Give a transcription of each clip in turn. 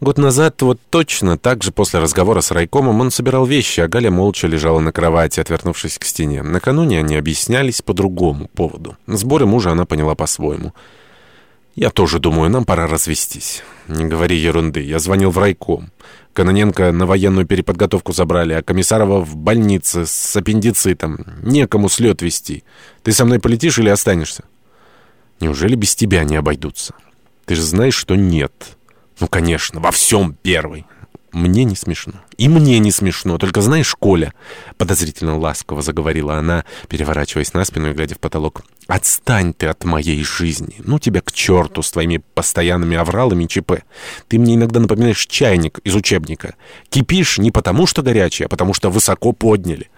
Год назад, вот точно, так же после разговора с райкомом, он собирал вещи, а Галя молча лежала на кровати, отвернувшись к стене. Накануне они объяснялись по другому поводу. Сборы мужа она поняла по-своему. «Я тоже думаю, нам пора развестись». «Не говори ерунды. Я звонил в райком. Каноненко на военную переподготовку забрали, а Комиссарова в больнице с аппендицитом. Некому слет вести. Ты со мной полетишь или останешься?» «Неужели без тебя не обойдутся? Ты же знаешь, что нет». Ну, конечно, во всем первый. Мне не смешно. И мне не смешно. Только знаешь, Коля, подозрительно ласково заговорила она, переворачиваясь на спину и глядя в потолок. Отстань ты от моей жизни. Ну тебя к черту с твоими постоянными авралами ЧП. Ты мне иногда напоминаешь чайник из учебника. Кипишь не потому, что горячий, а потому, что высоко подняли.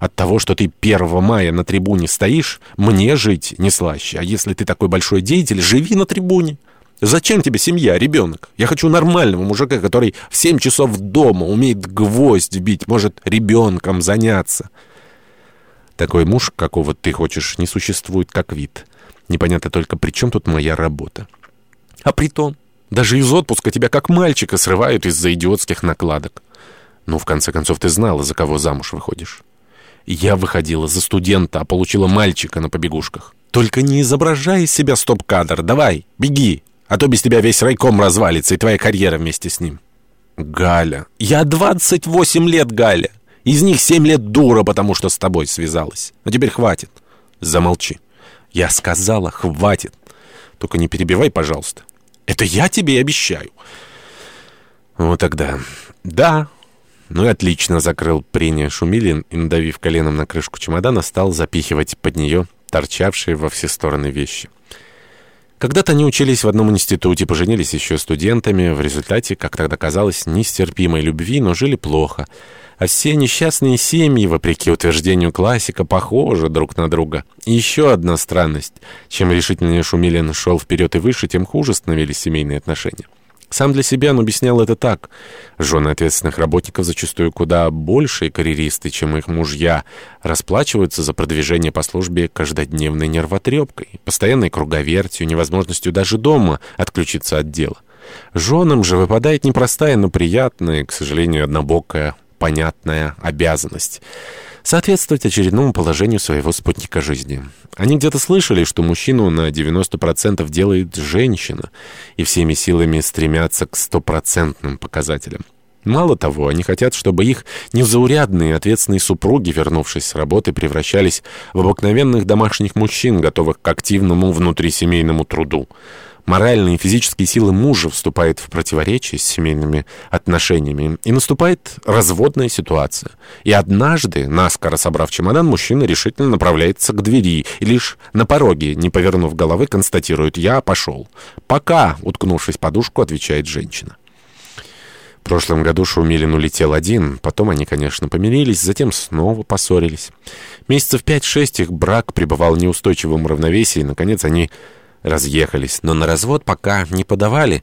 От того, что ты 1 мая на трибуне стоишь, мне жить не слаще. А если ты такой большой деятель, живи на трибуне. Зачем тебе семья, ребенок? Я хочу нормального мужика, который в семь часов дома умеет гвоздь бить, может ребенком заняться. Такой муж, какого ты хочешь, не существует как вид. Непонятно только, при чем тут моя работа. А при том, даже из отпуска тебя как мальчика срывают из-за идиотских накладок. Ну, в конце концов, ты знала, за кого замуж выходишь. Я выходила за студента, а получила мальчика на побегушках. Только не изображай из себя стоп-кадр. Давай, беги. А то без тебя весь райком развалится, и твоя карьера вместе с ним. Галя. Я 28 лет, Галя. Из них 7 лет дура, потому что с тобой связалась. А теперь хватит. Замолчи. Я сказала, хватит. Только не перебивай, пожалуйста. Это я тебе обещаю. Вот тогда. Да. Ну и отлично, закрыл прения Шумилин и, надавив коленом на крышку чемодана, стал запихивать под нее торчавшие во все стороны вещи. Когда-то они учились в одном институте, поженились еще студентами, в результате, как тогда казалось, нестерпимой любви, но жили плохо. А все несчастные семьи, вопреки утверждению классика, похожи друг на друга. И еще одна странность. Чем решительнее Шумилин шел вперед и выше, тем хуже становились семейные отношения. Сам для себя он объяснял это так. Жены ответственных работников зачастую куда большие карьеристы, чем их мужья, расплачиваются за продвижение по службе каждодневной нервотрепкой, постоянной круговертью, невозможностью даже дома отключиться от дела. Женам же выпадает непростая, но приятная, к сожалению, однобокая, понятная обязанность — соответствовать очередному положению своего спутника жизни. Они где-то слышали, что мужчину на 90% делает женщина, и всеми силами стремятся к стопроцентным показателям. Мало того, они хотят, чтобы их незаурядные ответственные супруги, вернувшись с работы, превращались в обыкновенных домашних мужчин, готовых к активному внутрисемейному труду. Моральные и физические силы мужа вступают в противоречие с семейными отношениями, и наступает разводная ситуация. И однажды, наскоро собрав чемодан, мужчина решительно направляется к двери, и лишь на пороге, не повернув головы, констатирует «я пошел». «Пока», уткнувшись подушку, отвечает женщина. В прошлом году Шумилин улетел один, потом они, конечно, помирились, затем снова поссорились. Месяцев пять-шесть их брак пребывал в неустойчивом равновесии, и, наконец, они разъехались, но на развод пока не подавали,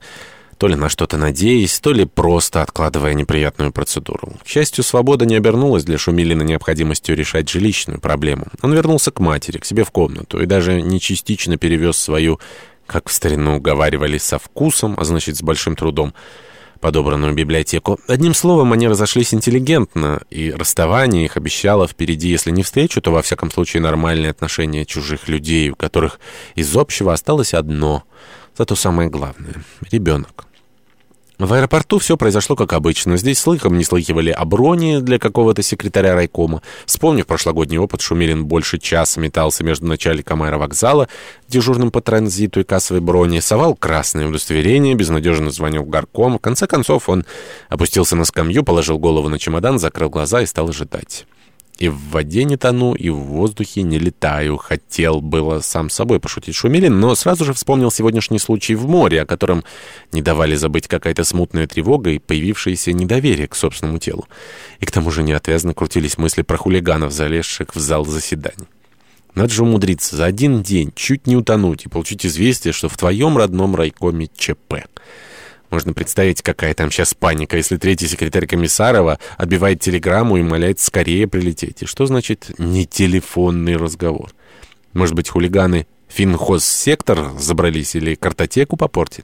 то ли на что-то надеясь, то ли просто откладывая неприятную процедуру. К счастью, свобода не обернулась для Шумилина необходимостью решать жилищную проблему. Он вернулся к матери, к себе в комнату, и даже не частично перевез свою, как в старину уговаривали, со вкусом, а значит, с большим трудом, подобранную библиотеку. Одним словом, они разошлись интеллигентно, и расставание их обещало впереди, если не встречу, то во всяком случае нормальные отношения чужих людей, у которых из общего осталось одно, зато самое главное — ребенок. В аэропорту все произошло как обычно. Здесь слыхом не слыхивали о броне для какого-то секретаря райкома. Вспомнив прошлогодний опыт, Шумилин больше часа метался между начальником аэровокзала, дежурным по транзиту и кассовой броне, совал красное удостоверение, безнадежно звонил в горком. В конце концов он опустился на скамью, положил голову на чемодан, закрыл глаза и стал ожидать. И в воде не тону, и в воздухе не летаю. Хотел было сам собой пошутить Шумилин, но сразу же вспомнил сегодняшний случай в море, о котором не давали забыть какая-то смутная тревога и появившееся недоверие к собственному телу. И к тому же неотвязно крутились мысли про хулиганов, залезших в зал заседаний. Надо же умудриться за один день чуть не утонуть и получить известие, что в твоем родном райкоме ЧП. Можно представить, какая там сейчас паника, если третий секретарь Комиссарова отбивает телеграмму и моляет скорее прилететь. И что значит «не телефонный разговор»? Может быть, хулиганы финхозсектор забрались или картотеку попортили?